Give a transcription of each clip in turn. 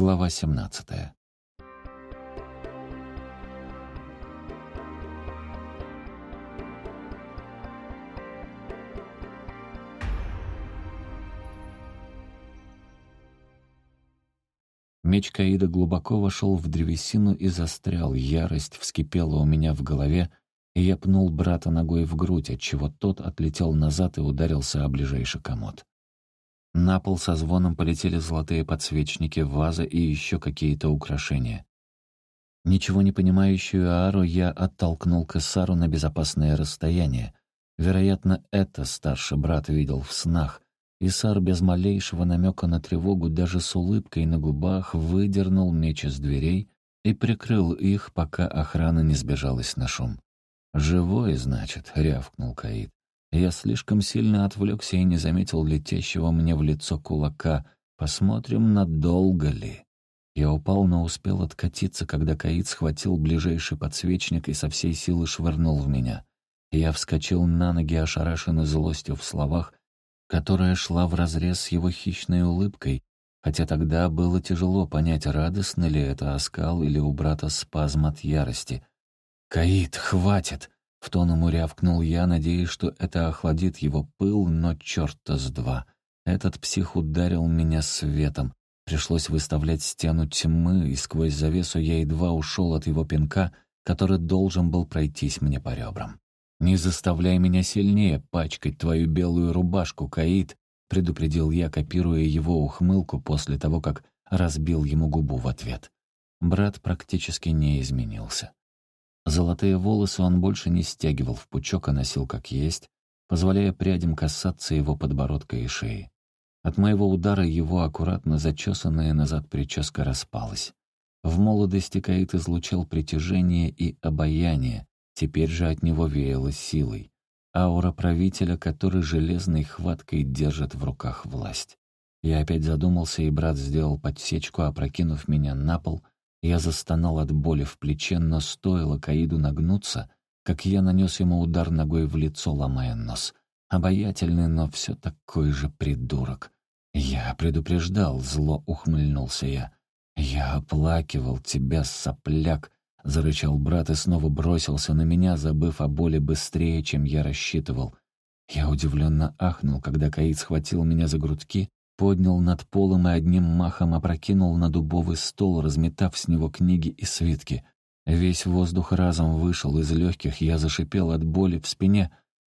Глава 17. Меч Каида глубоко вошел в древесину и застрял. Ярость вскипела у меня в голове, и я пнул брата ногой в грудь, отчего тот отлетел назад и ударился о ближайший комод. На пол со звоном полетели золотые подсвечники, ваза и еще какие-то украшения. Ничего не понимающую Аару я оттолкнул к Эссару на безопасное расстояние. Вероятно, это старший брат видел в снах. Исар без малейшего намека на тревогу, даже с улыбкой на губах, выдернул меч из дверей и прикрыл их, пока охрана не сбежалась на шум. «Живой, значит», — рявкнул Каид. Я слишком сильно отвлекся и не заметил летящего мне в лицо кулака. Посмотрим, надолго ли. Я упал, но успел откатиться, когда Каид схватил ближайший подсвечник и со всей силы швырнул в меня. Я вскочил на ноги, ошарашенный злостью в словах, которая шла вразрез с его хищной улыбкой, хотя тогда было тяжело понять, радостно ли это оскал или у брата спазм от ярости. «Каид, хватит!» В тон ему рявкнул я, надеясь, что это охладит его пыл, но черта с два. Этот псих ударил меня светом. Пришлось выставлять стену тьмы, и сквозь завесу я едва ушел от его пинка, который должен был пройтись мне по ребрам. «Не заставляй меня сильнее пачкать твою белую рубашку, Каид», предупредил я, копируя его ухмылку после того, как разбил ему губу в ответ. Брат практически не изменился. Золотые волосы он больше не стягивал в пучок, а носил как есть, позволяя прядям касаться его подбородка и шеи. От моего удара его аккуратно зачесанная назад прическа распалась. В молодости Каит излучал притяжение и обаяние, теперь же от него веяло силой. Аура правителя, который железной хваткой держит в руках власть. Я опять задумался, и брат сделал подсечку, опрокинув меня на пол — я застонал от боли в плече, но стоило Каиду нагнуться, как я нанес ему удар ногой в лицо, ломая нос. Обаятельный, но все такой же придурок. «Я предупреждал», — зло ухмыльнулся я. «Я оплакивал тебя, сопляк», — зарычал брат и снова бросился на меня, забыв о боли быстрее, чем я рассчитывал. Я удивленно ахнул, когда Каид схватил меня за грудки поднял над полом и одним махом опрокинул на дубовый стол, разметав с него книги и свитки. Весь воздух разом вышел из легких, я зашипел от боли в спине.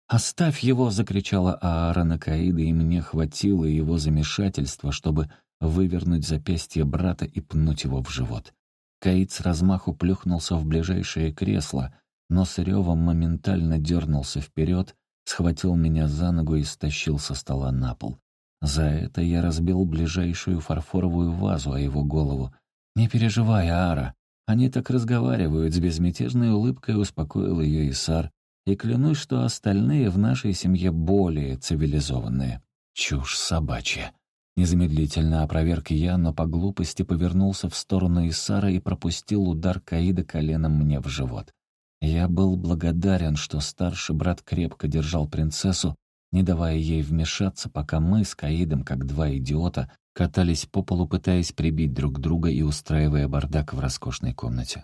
«Оставь его!» — закричала Аара Накаида, и мне хватило его замешательства, чтобы вывернуть запястье брата и пнуть его в живот. Каид с размаху плюхнулся в ближайшее кресло, но с ревом моментально дернулся вперед, схватил меня за ногу и стащил со стола на пол. За это я разбил ближайшую фарфоровую вазу о его голову. «Не переживай, Ара. Они так разговаривают», — с безмятежной улыбкой успокоил ее Исар. «И клянусь, что остальные в нашей семье более цивилизованные». «Чушь собачья». Незамедлительно опроверг я, но по глупости повернулся в сторону Исара и пропустил удар Каида коленом мне в живот. Я был благодарен, что старший брат крепко держал принцессу, не давая ей вмешаться, пока мы с Каидом, как два идиота, катались по полу, пытаясь прибить друг друга и устраивая бардак в роскошной комнате.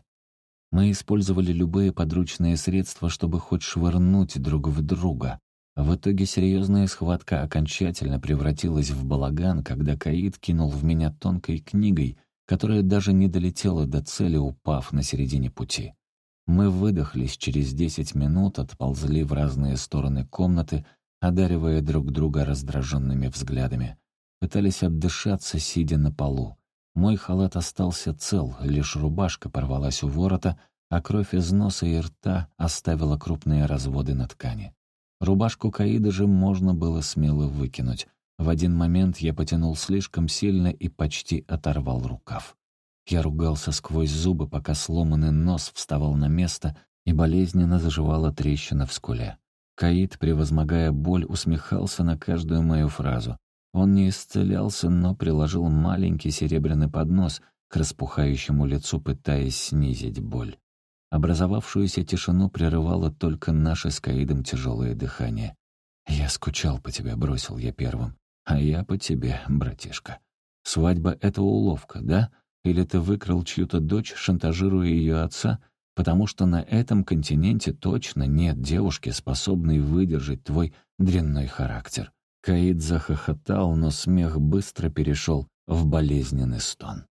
Мы использовали любые подручные средства, чтобы хоть швырнуть друг в друга. В итоге серьезная схватка окончательно превратилась в балаган, когда Каид кинул в меня тонкой книгой, которая даже не долетела до цели, упав на середине пути. Мы выдохлись через десять минут, отползли в разные стороны комнаты, одаривая друг друга раздраженными взглядами. Пытались отдышаться, сидя на полу. Мой халат остался цел, лишь рубашка порвалась у ворота, а кровь из носа и рта оставила крупные разводы на ткани. Рубашку Каида же можно было смело выкинуть. В один момент я потянул слишком сильно и почти оторвал рукав. Я ругался сквозь зубы, пока сломанный нос вставал на место и болезненно заживала трещина в скуле. Каид, превозмогая боль, усмехался на каждую мою фразу. Он не исцелялся, но приложил маленький серебряный поднос к распухающему лицу, пытаясь снизить боль. Образовавшуюся тишину прерывало только наше с Каидом тяжелое дыхание. «Я скучал по тебе», — бросил я первым. «А я по тебе, братишка. Свадьба — это уловка, да? Или ты выкрал чью-то дочь, шантажируя ее отца, потому что на этом континенте точно нет девушки, способной выдержать твой дрянной характер». Каид захохотал, но смех быстро перешел в болезненный стон.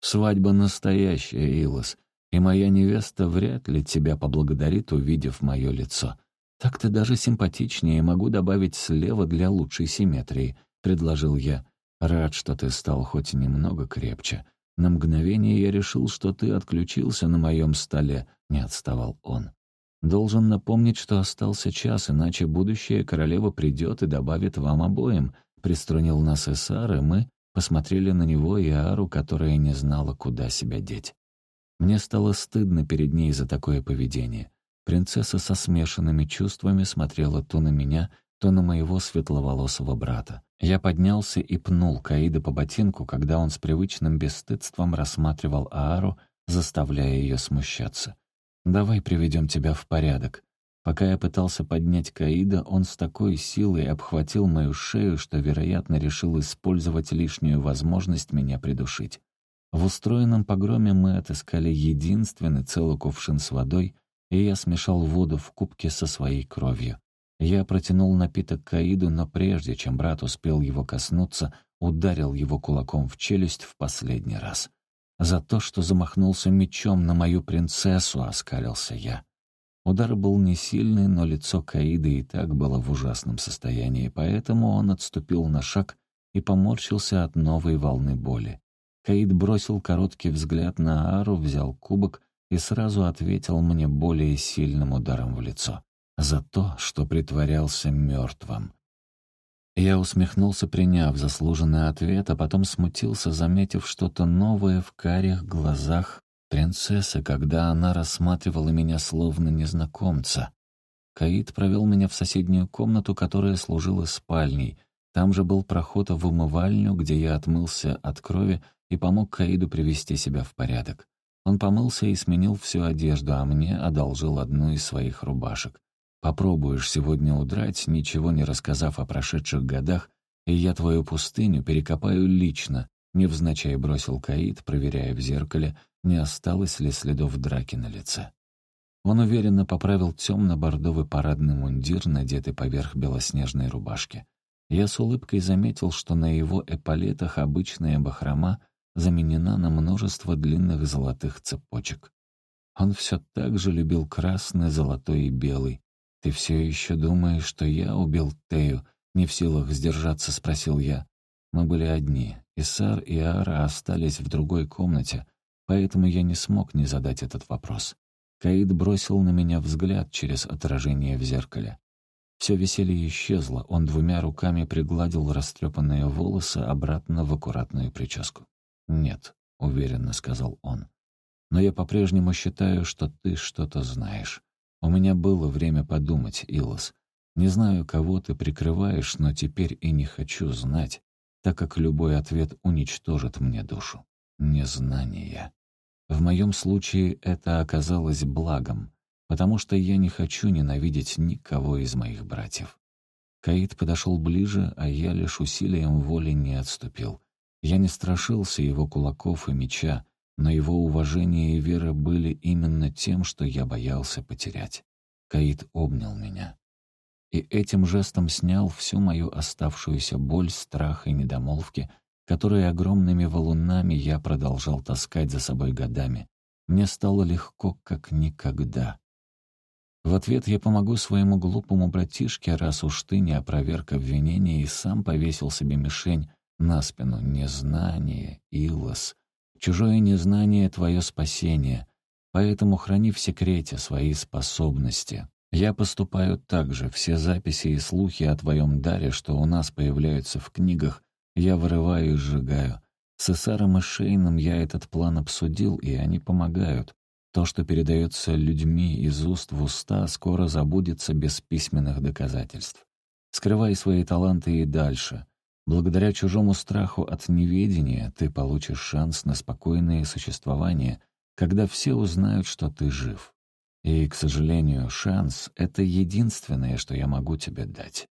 «Свадьба настоящая, Илос, и моя невеста вряд ли тебя поблагодарит, увидев мое лицо. Так ты даже симпатичнее, могу добавить слева для лучшей симметрии», — предложил я. «Рад, что ты стал хоть немного крепче. На мгновение я решил, что ты отключился на моем столе», — не отставал он. «Должен напомнить, что остался час, иначе будущая королева придет и добавит вам обоим», — приструнил нас Эссар, и мы посмотрели на него и Ару, которая не знала, куда себя деть. Мне стало стыдно перед ней за такое поведение. Принцесса со смешанными чувствами смотрела то на меня, то на моего светловолосого брата. Я поднялся и пнул Каида по ботинку, когда он с привычным бесстыдством рассматривал Аару, заставляя ее смущаться. «Давай приведем тебя в порядок». Пока я пытался поднять Каида, он с такой силой обхватил мою шею, что, вероятно, решил использовать лишнюю возможность меня придушить. В устроенном погроме мы отыскали единственный целый кувшин с водой, и я смешал воду в кубке со своей кровью. Я протянул напиток Каиду, но прежде чем брат успел его коснуться, ударил его кулаком в челюсть в последний раз. За то, что замахнулся мечом на мою принцессу, оскалился я. Удар был не сильный, но лицо Каида и так было в ужасном состоянии, поэтому он отступил на шаг и поморщился от новой волны боли. Каид бросил короткий взгляд на Ару, взял кубок и сразу ответил мне более сильным ударом в лицо. За то, что притворялся мертвым. Я усмехнулся, приняв заслуженный ответ, а потом смутился, заметив что-то новое в карих глазах принцессы, когда она рассматривала меня словно незнакомца. Каид провел меня в соседнюю комнату, которая служила спальней. Там же был проход в умывальню, где я отмылся от крови и помог Каиду привести себя в порядок. Он помылся и сменил всю одежду, а мне одолжил одну из своих рубашек. «Попробуешь сегодня удрать, ничего не рассказав о прошедших годах, и я твою пустыню перекопаю лично», — невзначай бросил Каид, проверяя в зеркале, не осталось ли следов драки на лице. Он уверенно поправил темно-бордовый парадный мундир, надетый поверх белоснежной рубашки. Я с улыбкой заметил, что на его эполетах обычная бахрома заменена на множество длинных золотых цепочек. Он все так же любил красный, золотой и белый. «Ты все еще думаешь, что я убил Тею?» Не в силах сдержаться, спросил я. Мы были одни. Исар и Ара остались в другой комнате, поэтому я не смог не задать этот вопрос. Каид бросил на меня взгляд через отражение в зеркале. Все веселье исчезло, он двумя руками пригладил растрепанные волосы обратно в аккуратную прическу. «Нет», — уверенно сказал он. «Но я по-прежнему считаю, что ты что-то знаешь. У меня было время подумать, Илос. Не знаю, кого ты прикрываешь, но теперь и не хочу знать, так как любой ответ уничтожит мне душу. Незнание. В моем случае это оказалось благом, потому что я не хочу ненавидеть никого из моих братьев. Каид подошел ближе, а я лишь усилием воли не отступил. Я не страшился его кулаков и меча, но его уважение и вера были именно тем, что я боялся потерять. Каид обнял меня. И этим жестом снял всю мою оставшуюся боль, страх и недомолвки, которые огромными валунами я продолжал таскать за собой годами. Мне стало легко, как никогда. В ответ я помогу своему глупому братишке, раз уж ты не опроверг обвинения и сам повесил себе мишень, на спину незнание, Илос. Чужое незнание — твое спасение, поэтому храни в секрете свои способности. Я поступаю так же, все записи и слухи о твоем даре, что у нас появляются в книгах, я вырываю и сжигаю. С Исаром и Шейном я этот план обсудил, и они помогают. То, что передается людьми из уст в уста, скоро забудется без письменных доказательств. Скрывай свои таланты и дальше. Благодаря чужому страху от неведения ты получишь шанс на спокойное существование, когда все узнают, что ты жив. И, к сожалению, шанс — это единственное, что я могу тебе дать.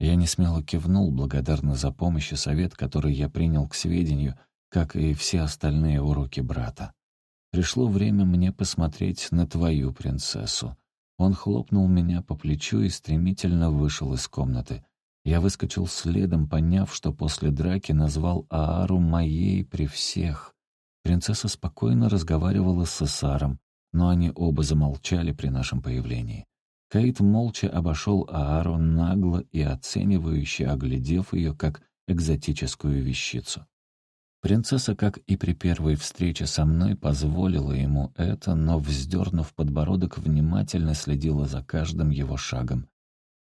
Я несмело кивнул, благодарно за помощь и совет, который я принял к сведению, как и все остальные уроки брата. Пришло время мне посмотреть на твою принцессу. Он хлопнул меня по плечу и стремительно вышел из комнаты. Я выскочил следом, поняв, что после драки назвал Аару моей при всех. Принцесса спокойно разговаривала с Сесаром, но они оба замолчали при нашем появлении. Каит молча обошел Аару нагло и оценивающе оглядев ее как экзотическую вещицу. Принцесса, как и при первой встрече со мной, позволила ему это, но, вздернув подбородок, внимательно следила за каждым его шагом.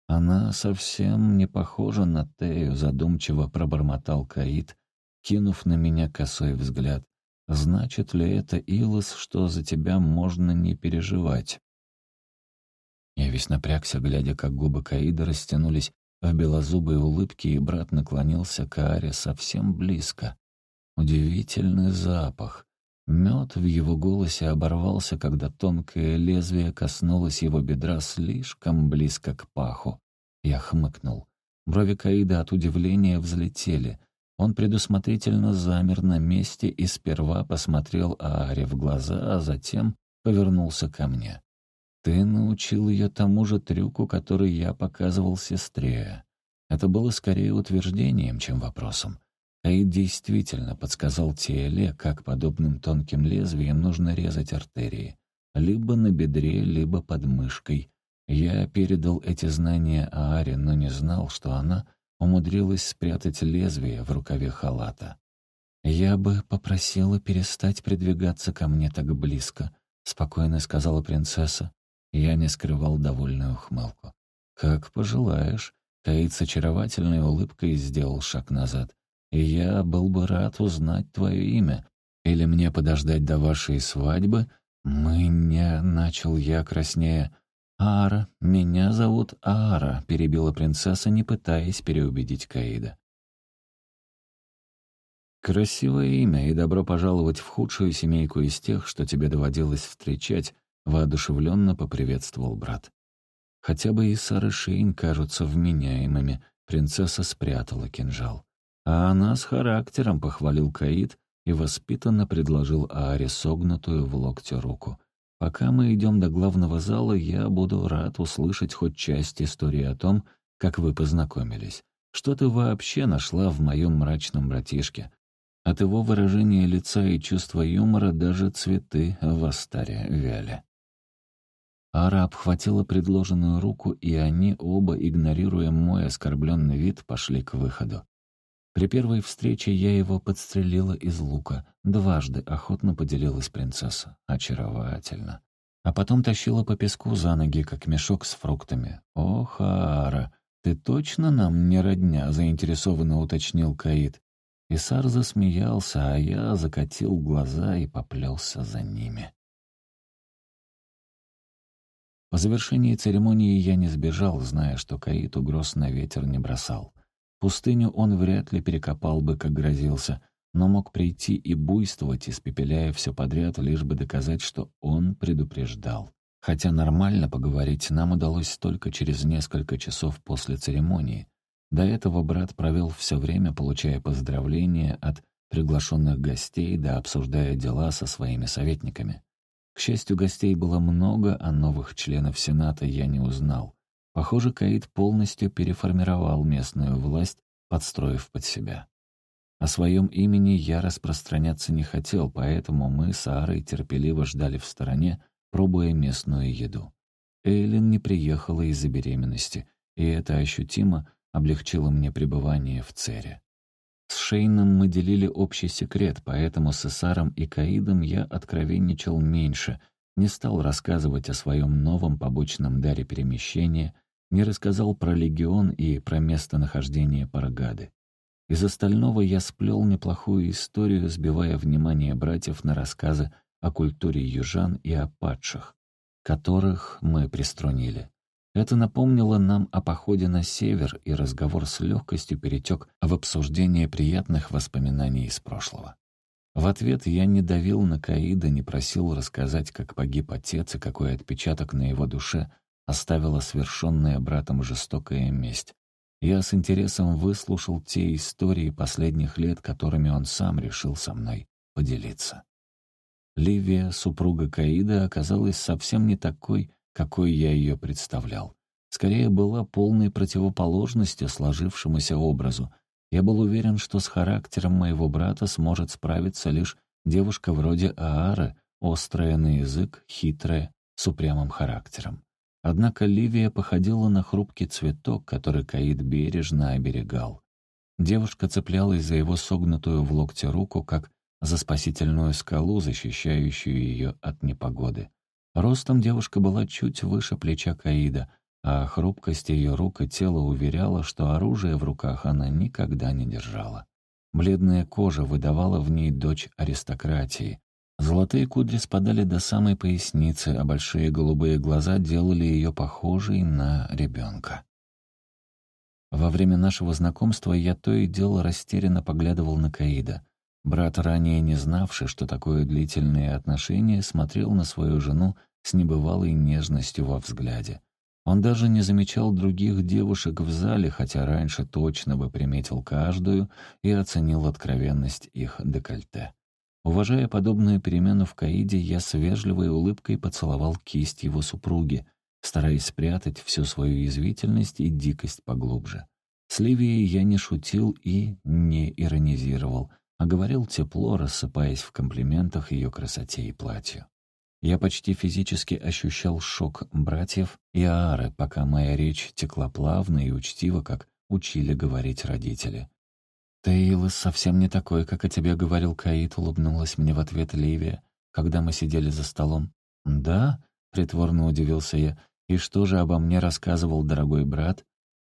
Она совсем не похожа на Тею, задумчиво пробормотал Каид, кинув на меня косой взгляд. Значит ли это, Илос, что за тебя можно не переживать? Я весь напрягся, глядя, как губы Каида растянулись в белозубой улыбке, и брат наклонился к Аре совсем близко. Удивительный запах. Мед в его голосе оборвался, когда тонкое лезвие коснулось его бедра слишком близко к паху. Я хмыкнул. Брови Каида от удивления взлетели. Он предусмотрительно замер на месте и сперва посмотрел Ааре в глаза, а затем повернулся ко мне. «Ты научил ее тому же трюку, который я показывал сестре». Это было скорее утверждением, чем вопросом. Аид действительно подсказал Тиэле, как подобным тонким лезвием нужно резать артерии. Либо на бедре, либо под мышкой. Я передал эти знания Ааре, но не знал, что она умудрилась спрятать лезвие в рукаве халата. «Я бы попросила перестать придвигаться ко мне так близко», — спокойно сказала принцесса. Я не скрывал довольную ухмылку. «Как пожелаешь». Каид с очаровательной улыбкой сделал шаг назад и я был бы рад узнать твое имя. Или мне подождать до вашей свадьбы? Мы не...» — начал я краснее. «Ара, меня зовут Ара», — перебила принцесса, не пытаясь переубедить Каида. «Красивое имя, и добро пожаловать в худшую семейку из тех, что тебе доводилось встречать», — воодушевленно поприветствовал брат. «Хотя бы и Сара Шейн кажутся вменяемыми», — принцесса спрятала кинжал. «А она с характером», — похвалил Каид и воспитанно предложил Ааре согнутую в локте руку. «Пока мы идем до главного зала, я буду рад услышать хоть часть истории о том, как вы познакомились. Что ты вообще нашла в моем мрачном братишке? От его выражения лица и чувства юмора даже цветы в Астаре вяли». Ара обхватила предложенную руку, и они оба, игнорируя мой оскорбленный вид, пошли к выходу. При первой встрече я его подстрелила из лука. Дважды охотно поделилась принцесса. Очаровательно. А потом тащила по песку за ноги, как мешок с фруктами. «О, Хаара, ты точно нам не родня?» — заинтересованно уточнил Каид. Исар засмеялся, а я закатил глаза и поплелся за ними. По завершении церемонии я не сбежал, зная, что Каид угроз на ветер не бросал. Пустыню он вряд ли перекопал бы, как грозился, но мог прийти и буйствовать, испепеляя все подряд, лишь бы доказать, что он предупреждал. Хотя нормально поговорить нам удалось только через несколько часов после церемонии. До этого брат провел все время, получая поздравления от приглашенных гостей, да обсуждая дела со своими советниками. К счастью, гостей было много, а новых членов Сената я не узнал. Похоже, Каид полностью переформировал местную власть, подстроив под себя. О своем имени я распространяться не хотел, поэтому мы с Аарой терпеливо ждали в стороне, пробуя местную еду. Эйлин не приехала из-за беременности, и это ощутимо облегчило мне пребывание в Цере. С Шейном мы делили общий секрет, поэтому с Исаром и Каидом я откровенничал меньше, не стал рассказывать о своем новом побочном даре перемещения, не рассказал про легион и про местонахождение Парагады. Из остального я сплел неплохую историю, сбивая внимание братьев на рассказы о культуре южан и о падших, которых мы приструнили. Это напомнило нам о походе на север, и разговор с легкостью перетек в обсуждение приятных воспоминаний из прошлого. В ответ я не давил на Каида, не просил рассказать, как погиб отец и какой отпечаток на его душе оставила совершенная братом жестокая месть. Я с интересом выслушал те истории последних лет, которыми он сам решил со мной поделиться. Ливия, супруга Каида, оказалась совсем не такой, какой я ее представлял. Скорее, была полной противоположностью сложившемуся образу. Я был уверен, что с характером моего брата сможет справиться лишь девушка вроде Аары, острая на язык, хитрая, с упрямым характером. Однако Ливия походила на хрупкий цветок, который Каид бережно оберегал. Девушка цеплялась за его согнутую в локте руку, как за спасительную скалу, защищающую ее от непогоды. Ростом девушка была чуть выше плеча Каида, а хрупкость ее рук и тела уверяла, что оружие в руках она никогда не держала. Бледная кожа выдавала в ней дочь аристократии, Золотые кудри спадали до самой поясницы, а большие голубые глаза делали ее похожей на ребенка. Во время нашего знакомства я то и дело растерянно поглядывал на Каида. Брат, ранее не знавший, что такое длительные отношения, смотрел на свою жену с небывалой нежностью во взгляде. Он даже не замечал других девушек в зале, хотя раньше точно бы приметил каждую и оценил откровенность их декольте. Уважая подобную перемену в Каиде, я с вежливой улыбкой поцеловал кисть его супруги, стараясь спрятать всю свою язвительность и дикость поглубже. С Ливией я не шутил и не иронизировал, а говорил тепло, рассыпаясь в комплиментах ее красоте и платью. Я почти физически ощущал шок братьев и Аары, пока моя речь текла плавно и учтиво, как учили говорить родители. «Тейлос совсем не такой, как о тебе говорил Каит», — улыбнулась мне в ответ Ливия, когда мы сидели за столом. «Да?» — притворно удивился я. «И что же обо мне рассказывал дорогой брат?»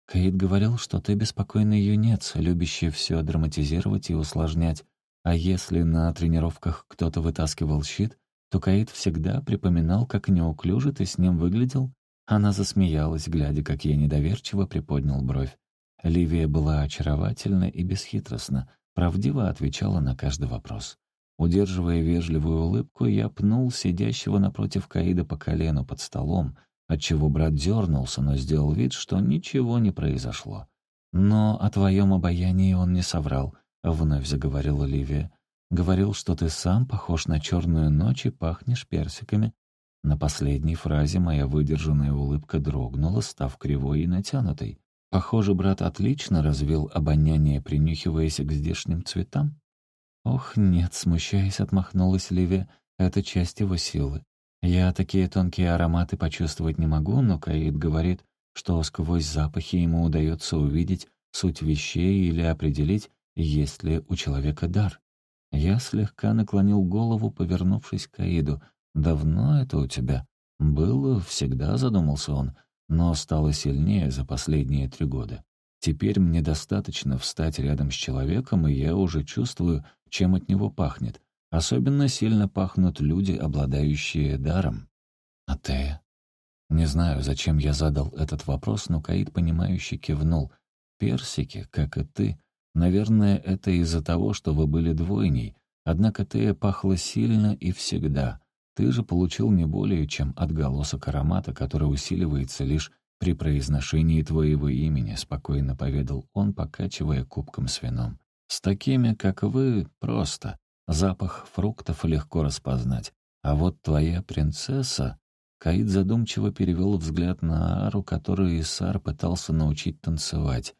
Каит говорил, что ты беспокойный юнец, любящий все драматизировать и усложнять. А если на тренировках кто-то вытаскивал щит, то Каит всегда припоминал, как неуклюже ты с ним выглядел. Она засмеялась, глядя, как я недоверчиво приподнял бровь. Ливия была очаровательна и бесхитростна, правдиво отвечала на каждый вопрос. Удерживая вежливую улыбку, я пнул сидящего напротив Каида по колену под столом, отчего брат дернулся, но сделал вид, что ничего не произошло. «Но о твоем обаянии он не соврал», — вновь заговорила Ливия. «Говорил, что ты сам похож на черную ночь и пахнешь персиками». На последней фразе моя выдержанная улыбка дрогнула, став кривой и натянутой. Похоже, брат отлично развил обоняние, принюхиваясь к здешним цветам. «Ох, нет», — смущаясь, отмахнулась Ливия, — «это часть его силы. Я такие тонкие ароматы почувствовать не могу, но Каид говорит, что сквозь запахи ему удается увидеть суть вещей или определить, есть ли у человека дар. Я слегка наклонил голову, повернувшись к Каиду. «Давно это у тебя?» «Было, всегда», — задумался он но стало сильнее за последние три года. Теперь мне достаточно встать рядом с человеком, и я уже чувствую, чем от него пахнет. Особенно сильно пахнут люди, обладающие даром. А ты? Не знаю, зачем я задал этот вопрос, но Каид, понимающе кивнул. Персики, как и ты. Наверное, это из-за того, что вы были двойней. Однако ты пахла сильно и всегда. Ты же получил не более чем отголосок аромата, который усиливается лишь при произношении твоего имени», — спокойно поведал он, покачивая кубком с вином. «С такими, как вы, просто. Запах фруктов легко распознать. А вот твоя принцесса...» Каид задумчиво перевел взгляд на Ару, которую Исар пытался научить танцевать.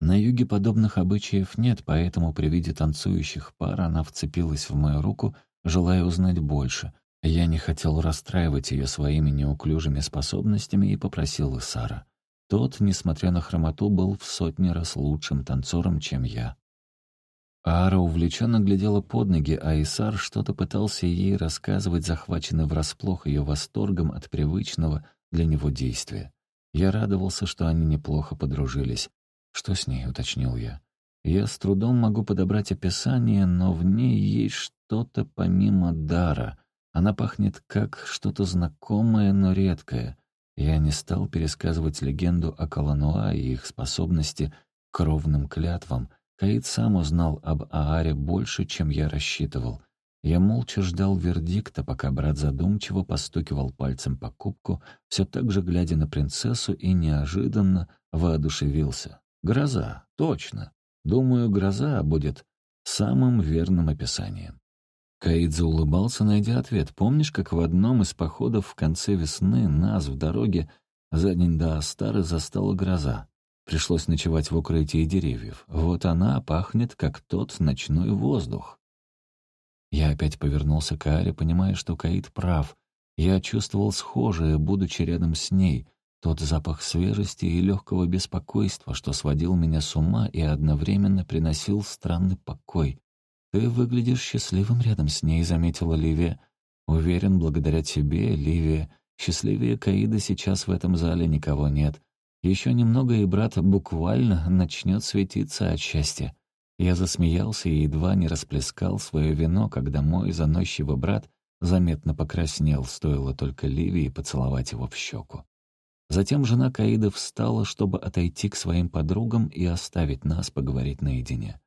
На юге подобных обычаев нет, поэтому при виде танцующих пар она вцепилась в мою руку, желая узнать больше. Я не хотел расстраивать ее своими неуклюжими способностями и попросил Исара. Тот, несмотря на хромоту, был в сотни раз лучшим танцором, чем я. Ара увлеченно глядела под ноги, а Исар что-то пытался ей рассказывать, захваченный врасплох ее восторгом от привычного для него действия. Я радовался, что они неплохо подружились. «Что с ней?» — уточнил я. «Я с трудом могу подобрать описание, но в ней есть что-то помимо дара. Она пахнет как что-то знакомое, но редкое. Я не стал пересказывать легенду о Калануа и их способности к кровным клятвам. Каид сам узнал об Ааре больше, чем я рассчитывал. Я молча ждал вердикта, пока брат задумчиво постукивал пальцем по кубку, все так же глядя на принцессу и неожиданно воодушевился. Гроза, точно. Думаю, гроза будет самым верным описанием. Каидзе улыбался, найдя ответ. «Помнишь, как в одном из походов в конце весны нас в дороге за день до Астары застала гроза? Пришлось ночевать в укрытии деревьев. Вот она пахнет, как тот ночной воздух». Я опять повернулся к Аре, понимая, что Каид прав. Я чувствовал схожее, будучи рядом с ней, тот запах свежести и легкого беспокойства, что сводил меня с ума и одновременно приносил странный покой. «Ты выглядишь счастливым рядом с ней», — заметила Ливия. «Уверен, благодаря тебе, Ливия, счастливее Каида сейчас в этом зале никого нет. Еще немного, и брат буквально начнет светиться от счастья». Я засмеялся и едва не расплескал свое вино, когда мой заносчивый брат заметно покраснел, стоило только Ливии поцеловать его в щеку. Затем жена Каида встала, чтобы отойти к своим подругам и оставить нас поговорить наедине.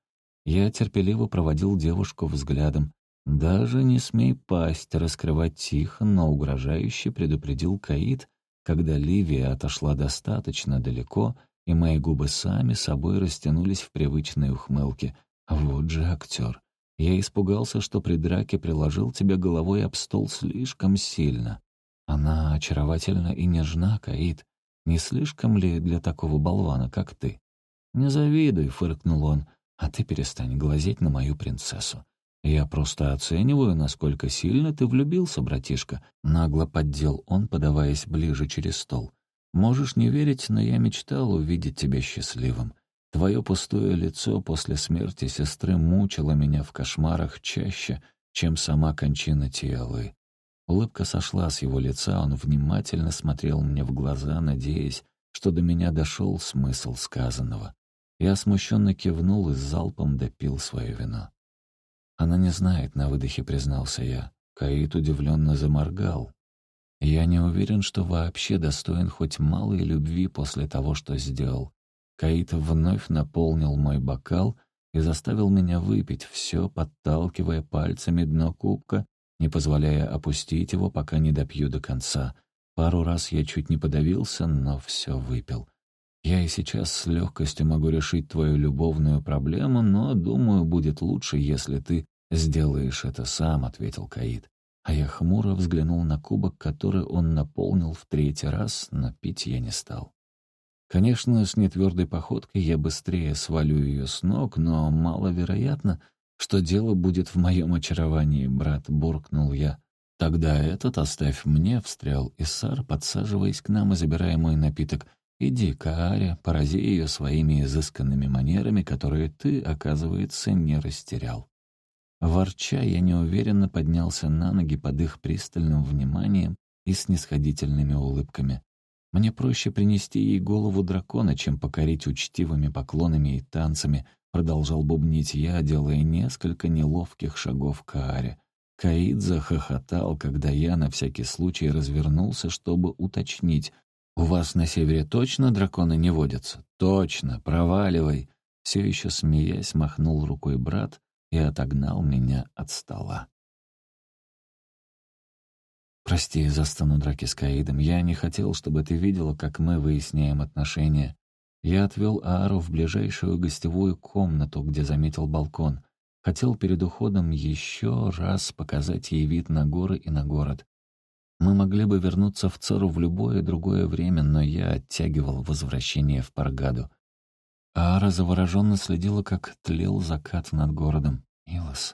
Я терпеливо проводил девушку взглядом. «Даже не смей пасть, раскрывать тихо, но угрожающе предупредил Каид, когда Ливия отошла достаточно далеко, и мои губы сами собой растянулись в привычной ухмылке. Вот же актер. Я испугался, что при драке приложил тебя головой об стол слишком сильно. Она очаровательна и нежна, Каид. Не слишком ли для такого болвана, как ты? «Не завидуй», — фыркнул он. А ты перестань глазеть на мою принцессу. Я просто оцениваю, насколько сильно ты влюбился, братишка. Нагло поддел он, подаваясь ближе через стол. Можешь не верить, но я мечтал увидеть тебя счастливым. Твое пустое лицо после смерти сестры мучило меня в кошмарах чаще, чем сама кончина Тиалы. Улыбка сошла с его лица, он внимательно смотрел мне в глаза, надеясь, что до меня дошел смысл сказанного. Я смущенно кивнул и залпом допил свое вино. «Она не знает», — на выдохе признался я. Каит удивленно заморгал. «Я не уверен, что вообще достоин хоть малой любви после того, что сделал. Каит вновь наполнил мой бокал и заставил меня выпить, все подталкивая пальцами дно кубка, не позволяя опустить его, пока не допью до конца. Пару раз я чуть не подавился, но все выпил. Я и сейчас с легкостью могу решить твою любовную проблему, но, думаю, будет лучше, если ты сделаешь это сам», — ответил Каид. А я хмуро взглянул на кубок, который он наполнил в третий раз, но пить я не стал. Конечно, с нетвердой походкой я быстрее свалю ее с ног, но маловероятно, что дело будет в моем очаровании, брат, буркнул я. Тогда этот оставь мне, встрял Иссар, подсаживаясь к нам и забирая мой напиток. Иди, Кааре, порази ее своими изысканными манерами, которые ты, оказывается, не растерял. Ворча, я неуверенно поднялся на ноги под их пристальным вниманием и снисходительными улыбками. Мне проще принести ей голову дракона, чем покорить учтивыми поклонами и танцами, продолжал бубнить я, делая несколько неловких шагов к Ааре. Каид захохотал, когда я на всякий случай развернулся, чтобы уточнить, «У вас на севере точно драконы не водятся?» «Точно, проваливай!» Все еще смеясь, махнул рукой брат и отогнал меня от стола. «Прости за стану драки с Каидом. Я не хотел, чтобы ты видела, как мы выясняем отношения. Я отвел Аару в ближайшую гостевую комнату, где заметил балкон. Хотел перед уходом еще раз показать ей вид на горы и на город. Мы могли бы вернуться в Цару в любое другое время, но я оттягивал возвращение в Паргаду. Аара завороженно следила, как тлел закат над городом. Илос.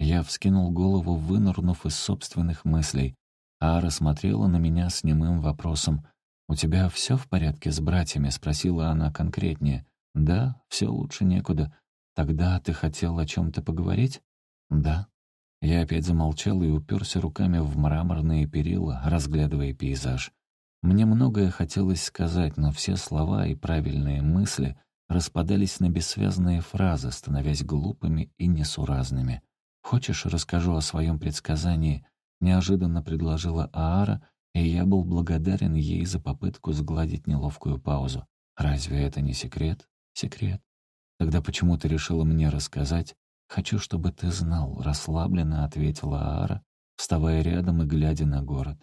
Я вскинул голову, вынырнув из собственных мыслей. Аара смотрела на меня с немым вопросом. «У тебя все в порядке с братьями?» — спросила она конкретнее. «Да, все лучше некуда. Тогда ты хотел о чем-то поговорить?» «Да». Я опять замолчал и уперся руками в мраморные перила, разглядывая пейзаж. Мне многое хотелось сказать, но все слова и правильные мысли распадались на бессвязные фразы, становясь глупыми и несуразными. «Хочешь, расскажу о своем предсказании?» — неожиданно предложила Аара, и я был благодарен ей за попытку сгладить неловкую паузу. «Разве это не секрет?» «Секрет. Тогда почему ты решила мне рассказать?» «Хочу, чтобы ты знал», — расслабленно ответила Аара, вставая рядом и глядя на город.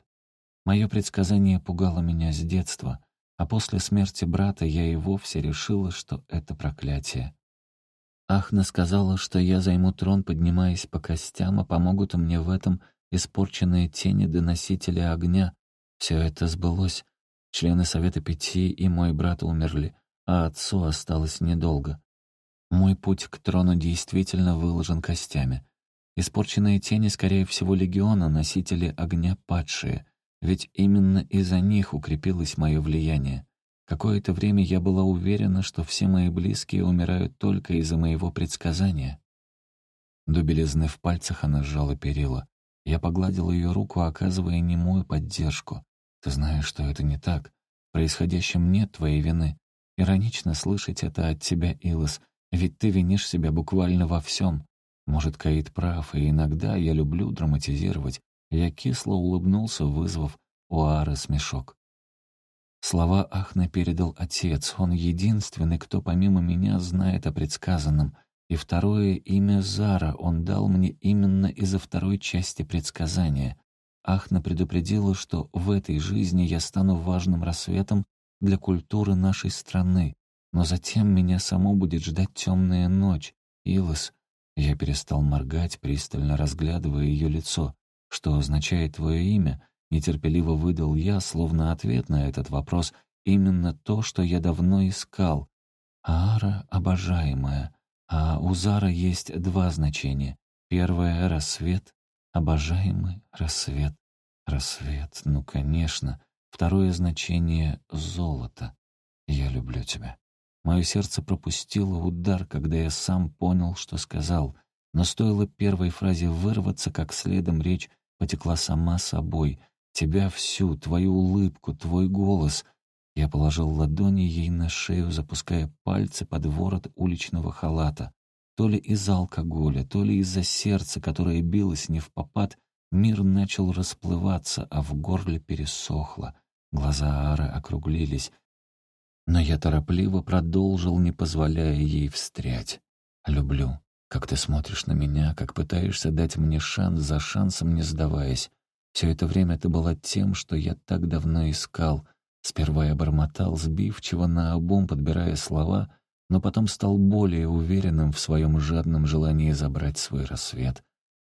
Мое предсказание пугало меня с детства. а после смерти брата я и вовсе решила, что это проклятие. Ахна сказала, что я займу трон, поднимаясь по костям, а помогут мне в этом испорченные тени доносители огня. Все это сбылось. Члены Совета Пяти и мой брат умерли, а отцу осталось недолго. Мой путь к трону действительно выложен костями. Испорченные тени, скорее всего, легиона, носители огня падшие, ведь именно из-за них укрепилось мое влияние. Какое-то время я была уверена, что все мои близкие умирают только из-за моего предсказания. До белизны в пальцах она сжала перила. Я погладил ее руку, оказывая немую поддержку. «Ты знаешь, что это не так. В происходящем нет твоей вины. Иронично слышать это от тебя, Илос, ведь ты винишь себя буквально во всем. Может, Каид прав, и иногда я люблю драматизировать. Я кисло улыбнулся, вызвав у Ары смешок. Слова Ахна передал отец. Он единственный, кто помимо меня знает о предсказанном. И второе имя Зара он дал мне именно из-за второй части предсказания. Ахна предупредила, что в этой жизни я стану важным рассветом для культуры нашей страны. Но затем меня само будет ждать темная ночь. Илос. Я перестал моргать, пристально разглядывая ее лицо. Что означает твое имя? Нетерпеливо выдал я, словно ответ на этот вопрос, именно то, что я давно искал. Ара обожаемая. А у Зара есть два значения. Первое — рассвет, обожаемый рассвет. Рассвет, ну, конечно. Второе значение — золото. Я люблю тебя. Мое сердце пропустило удар, когда я сам понял, что сказал. Но стоило первой фразе вырваться, как следом речь потекла сама собой — Тебя всю, твою улыбку, твой голос. Я положил ладони ей на шею, запуская пальцы под ворот уличного халата. То ли из-за алкоголя, то ли из-за сердца, которое билось не в попад, мир начал расплываться, а в горле пересохло. Глаза Ары округлились. Но я торопливо продолжил, не позволяя ей встрять. «Люблю, как ты смотришь на меня, как пытаешься дать мне шанс за шансом, не сдаваясь. Все это время ты была тем, что я так давно искал. Сперва я бормотал, сбивчиво наобум, подбирая слова, но потом стал более уверенным в своем жадном желании забрать свой рассвет.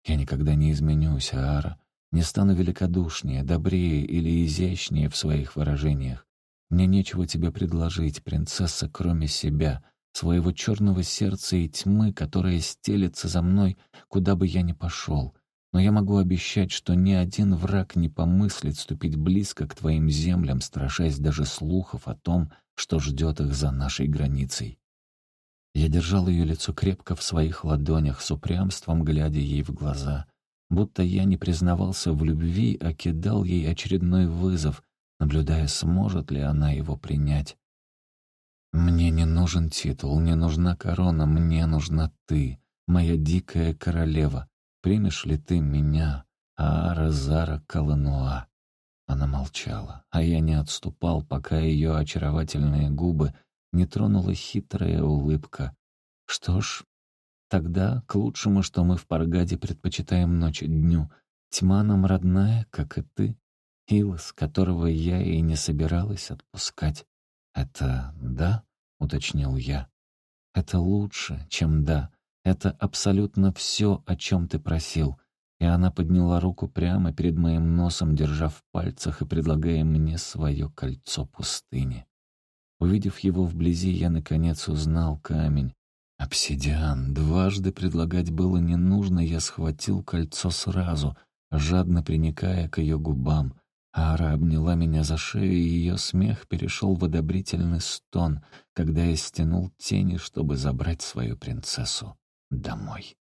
Я никогда не изменюсь, Аара. Не стану великодушнее, добрее или изящнее в своих выражениях. Мне нечего тебе предложить, принцесса, кроме себя, своего черного сердца и тьмы, которая стелется за мной, куда бы я ни пошел. Но я могу обещать, что ни один враг не помыслит ступить близко к твоим землям, страшась даже слухов о том, что ждет их за нашей границей. Я держал ее лицо крепко в своих ладонях, с упрямством глядя ей в глаза, будто я не признавался в любви, а кидал ей очередной вызов, наблюдая, сможет ли она его принять. «Мне не нужен титул, не нужна корона, мне нужна ты, моя дикая королева, Примешь ли ты меня, Аара Зара Калануа?» Она молчала, а я не отступал, пока ее очаровательные губы не тронула хитрая улыбка. «Что ж, тогда к лучшему, что мы в Паргаде предпочитаем ночь дню. Тьма нам родная, как и ты, Илос, которого я и не собиралась отпускать. Это «да», — уточнил я. «Это лучше, чем «да», это абсолютно все, о чем ты просил. И она подняла руку прямо перед моим носом, держа в пальцах и предлагая мне свое кольцо пустыни. Увидев его вблизи, я наконец узнал камень. Обсидиан. Дважды предлагать было не нужно, я схватил кольцо сразу, жадно приникая к ее губам. Ара обняла меня за шею, и ее смех перешел в одобрительный стон, когда я стянул тени, чтобы забрать свою принцессу домой.